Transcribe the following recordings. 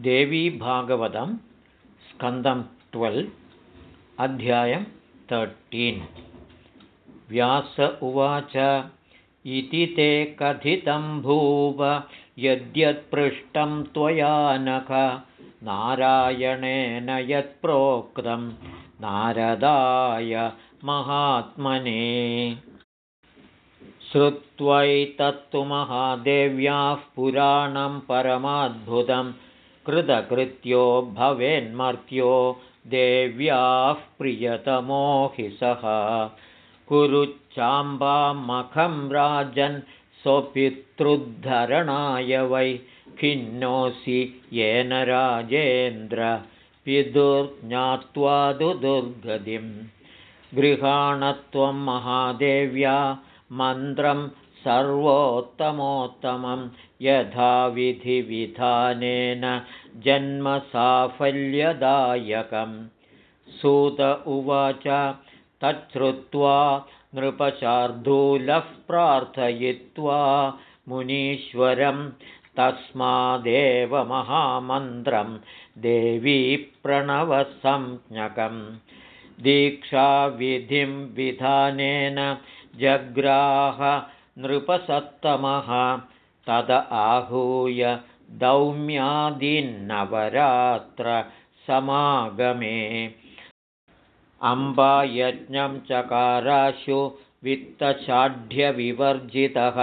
देवीभागवतं स्कन्दं ट्वेल् अध्यायं तर्टीन् व्यास उवाच इति ते कथितं भूव यद्यत्पृष्टं त्वया नख नारायणेन यत्प्रोक्तं नारदाय महात्मने। श्रुत्वैतत्तु महादेव्याः पुराणं परमाद्भुतं कृतकृत्यो भवेन्मर्त्यो देव्याः प्रियतमो हि सः। कुरुच्चाम्बामखं राजन् स्वपितृद्धरणाय वै खिन्नोऽसि येन राजेन्द्र पितुर्ज्ञात्वा दुर्गतिं गृहाणत्वं महादेव्या मन्त्रं सर्वोत्तमोत्तमं यथाविधिविधानेन जन्मसाफल्यदायकं सूत उवाच तच्छ्रुत्वा नृपशार्दूलः प्रार्थयित्वा मुनीश्वरं तस्मादेव महामन्त्रं देवी प्रणवसंज्ञकं। दीक्षाविधिं विधानेन जग्राह नृपसत्तमः। तद आहूय दौम्यादिन्नवरात्रसमागमे अम्बायज्ञं चकाराशु वित्तषाढ्यविवर्जितः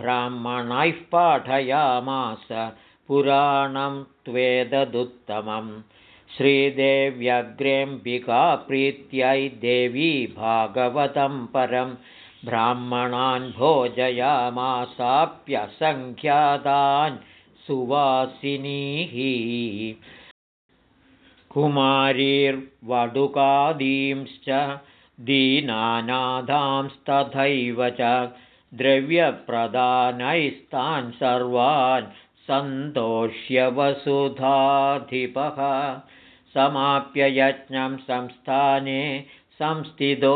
ब्राह्मणैः पाठयामास पुराणं त्वेददुत्तमं श्रीदेव्यग्रेऽम्बिकाप्रीत्यै देवी भागवतं परं ब्राह्मणान् भोजयामासाप्यसङ्ख्यातान् सुवासिनीः कुमारीर्वडुकादींश्च दीनानादांस्तथैव च द्रव्यप्रदानैस्तान् सर्वान् सन्तोष्य वसुधाधिपः समाप्य यज्ञं संस्थाने संस्थितो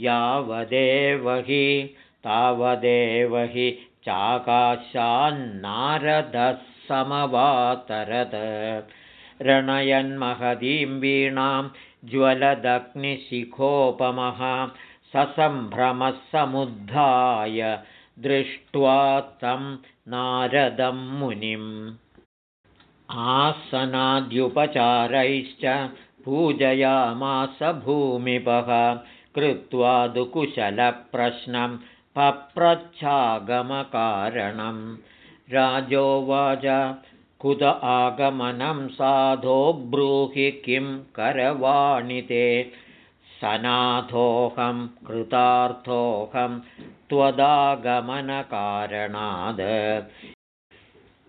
यावदेव हि तावदेव हि चाकाशान्नारदः समवातरत् रणयन्महतीं वीणां ज्वलदग्निशिखोपमः ससम्भ्रमः समुद्धाय दृष्ट्वा तं नारदं मुनिम्। आसनाद्युपचारैश्च पूजयामास भूमिपः कृत्वा दुकुशलप्रश्नं पप्रच्छागमकारणं। राजोवाच कुत आगमनं साधो ब्रूहि किं करवाणि ते? सनाथोऽहं कृतार्थोऽहं त्वदागमनकारणाद्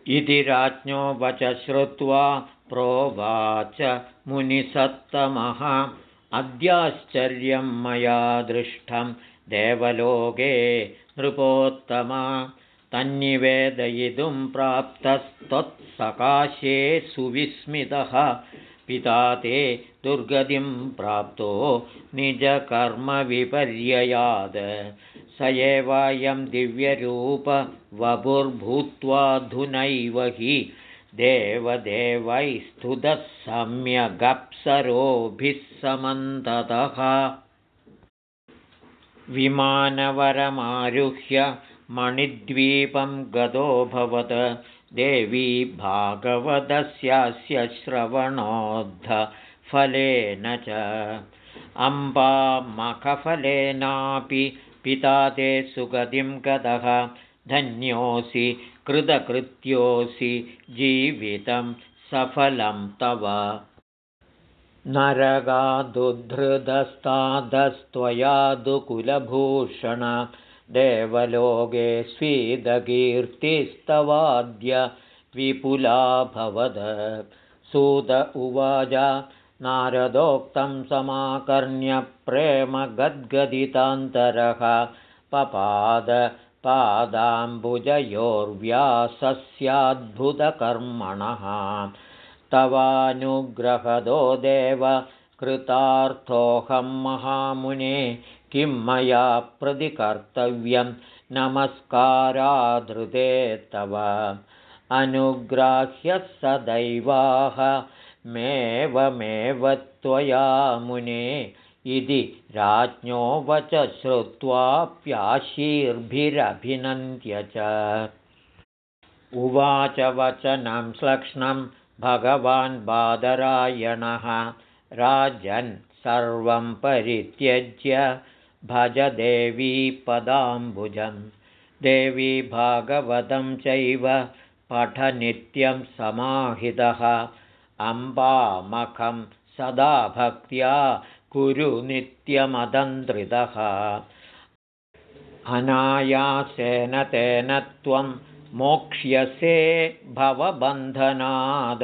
इति राज्ञो वच श्रुत्वा प्रोवाच मुनिसत्तमः अद्याश्चर्यं मया दृष्टं देवलोके नृपोत्तमा। तन्निवेदयितुं प्राप्तस्त्वत्सकाशे सुविस्मितः। पिता ते दुर्गतिं प्राप्तो निजकर्मविपर्ययाद। स एवायं दिव्यरूपवपुर्भूत्वाधुनैव हि देवदेवैस्तुतः सम्यगप्सरोभिः समन्ततः। विमानवरमारुह्य मणिद्वीपं गतोऽभवत् देवी भागवतस्यास्य श्रवणोद्धफलेन च। अम्बामखफलेनापि पिता ते सुगतिं गतः। धन्योऽसि कृतकृत्योऽसि जीवितं सफलं तव। नरगादुद्धृतस्तादस्त्वयादुकुलभूषण देवलोके स्वीदकीर्तिस्तवाद्य विपुलाभवद सुत उवाच नारदोक्तं समाकर्ण्य प्रेमगद्गदितान्तरः पपाद पादाम्बुजयोर्व्यासस्याद्भुतकर्मणः। तवानुग्रहदो देव कृतार्थोऽहं महामुने किं मया प्रतिकर्तव्यं? नमस्काराधृते तव। अनुग्राह्य सदैवाः मेवमेव त्वया मुने इति राज्ञो वच श्रुत्वाप्याशीर्भिरभिनन्द्य च। उवाच वचनं श्लक्ष्णं भगवान् बादरायणः राजन् सर्वं परित्यज्य भज देवी पदाम्बुजं देवी भागवतं चैव पठनित्यं समाहितः। अम्बामखं सदा भक्त्या कुरु नित्यमदन्त्रितः अनायासेन तेन त्वं मोक्ष्यसे भवबन्धनाद्।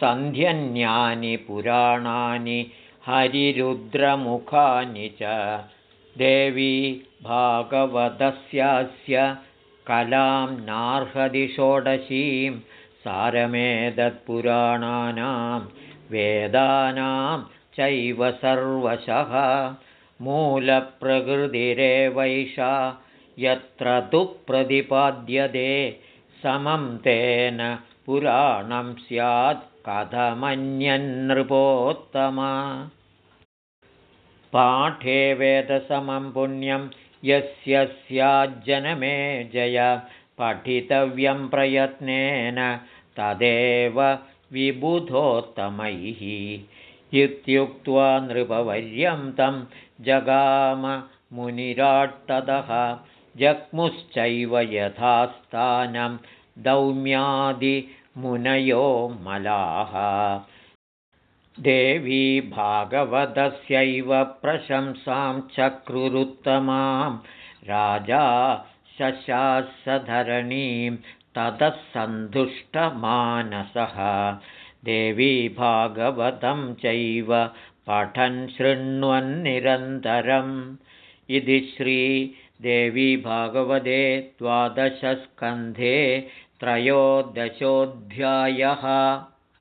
सन्ध्यन्यानि पुराणानि हरिरुद्रमुखानि च। देवी भागवतस्यास्य कलां नार्हदि षोडशीं सारमेदत्पुराणानां वेदानां चैव सर्वशः मूलप्रकृतिरेवैषा यत्र तु प्रतिपाद्यते समं तेन पुराणं स्यात् कथमन्यन्नृपोत्तमा पाठे वेदसमं पुण्यं यस्य स्याज्जनमे जय पठितव्यं प्रयत्नेन तदेव विबुधोत्तमैः इत्युक्त्वा नृपवर्यं तं जगाममुनिराट्टदः जग्मुश्चैव यथास्थानं दौम्यादिमुनयो मलाः। देवी भागवतस्यैव प्रशंसां चक्रुरुत्तमां। राजा शशासधरणीं ततः सन्तुष्टमानसः देवी भागवतं चैव पठन् शृण्वन्निरन्तरम् इति श्रीदेवी भागवते द्वादशस्कन्धे त्रयोदशोऽध्यायः